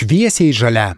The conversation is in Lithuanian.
šviesiai žalia.